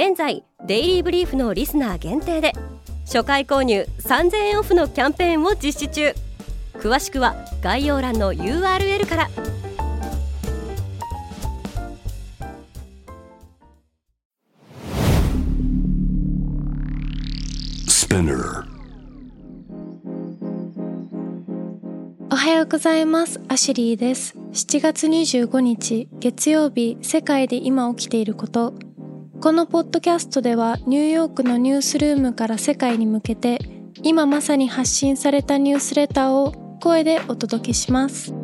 現在デイリーブリーフのリスナー限定で初回購入3000円オフのキャンペーンを実施中。詳しくは概要欄の URL から。おはようございます。アシュリーです。7月25日月曜日世界で今起きていることこのポッドキャストではニューヨークのニュースルームから世界に向けて今まさに発信されたニュースレターを声でお届けします。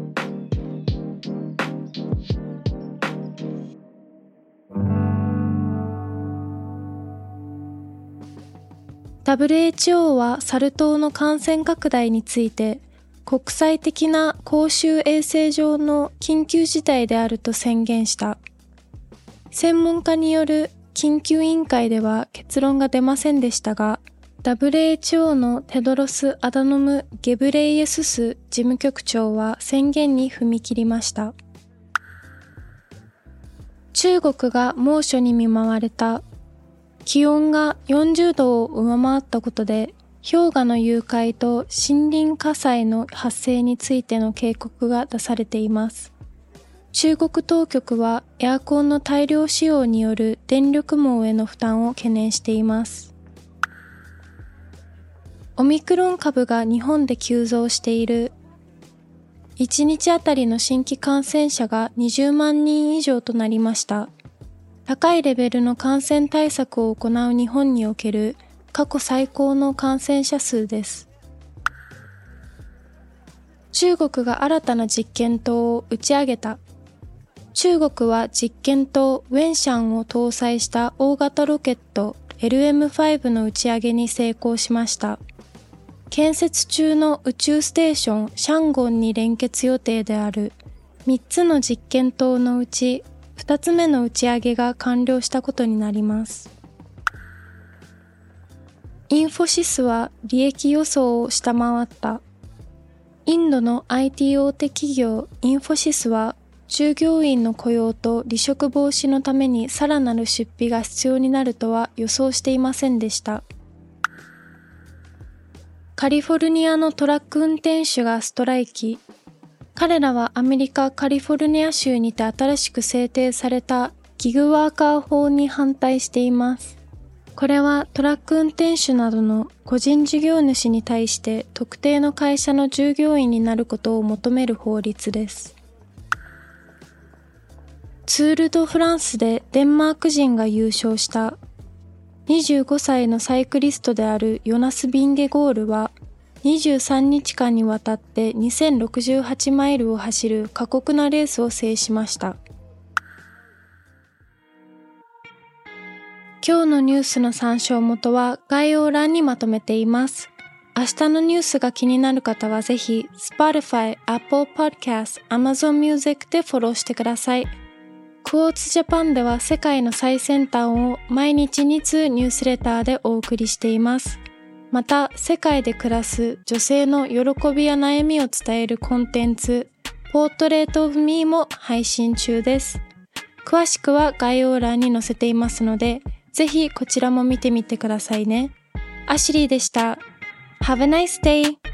WHO はサル痘の感染拡大について国際的な公衆衛生上の緊急事態であると宣言した。専門家による緊急委員会では結論が出ませんでしたが、WHO のテドロス・アダノム・ゲブレイエスス事務局長は宣言に踏み切りました。中国が猛暑に見舞われた。気温が40度を上回ったことで、氷河の誘拐と森林火災の発生についての警告が出されています。中国当局はエアコンの大量使用による電力網への負担を懸念しています。オミクロン株が日本で急増している。1日あたりの新規感染者が20万人以上となりました。高いレベルの感染対策を行う日本における過去最高の感染者数です。中国が新たな実験棟を打ち上げた。中国は実験棟ウェンシャンを搭載した大型ロケット LM5 の打ち上げに成功しました。建設中の宇宙ステーションシャンゴンに連結予定である3つの実験棟のうち2つ目の打ち上げが完了したことになります。インフォシスは利益予想を下回った。インドの IT 大手企業インフォシスは従業員の雇用と離職防止のためにさらなる出費が必要になるとは予想していませんでした。カリフォルニアのトラック運転手がストライキ。彼らはアメリカ・カリフォルニア州にて新しく制定されたギグワーカー法に反対しています。これはトラック運転手などの個人事業主に対して特定の会社の従業員になることを求める法律です。ツール・ド・フランスでデンマーク人が優勝した25歳のサイクリストであるヨナス・ビンゲゴールは23日間にわたって2068マイルを走る過酷なレースを制しました。今日のニュースの参照元は概要欄にまとめています。明日のニュースが気になる方はぜひ Spotify、Apple Podcast、Amazon Music でフォローしてください。クォーツジャパンでは世界の最先端を毎日2通ニュースレターでお送りしています。また、世界で暮らす女性の喜びや悩みを伝えるコンテンツ、ポートレートオフミーも配信中です。詳しくは概要欄に載せていますので、ぜひこちらも見てみてくださいね。アシリーでした。Have a nice day!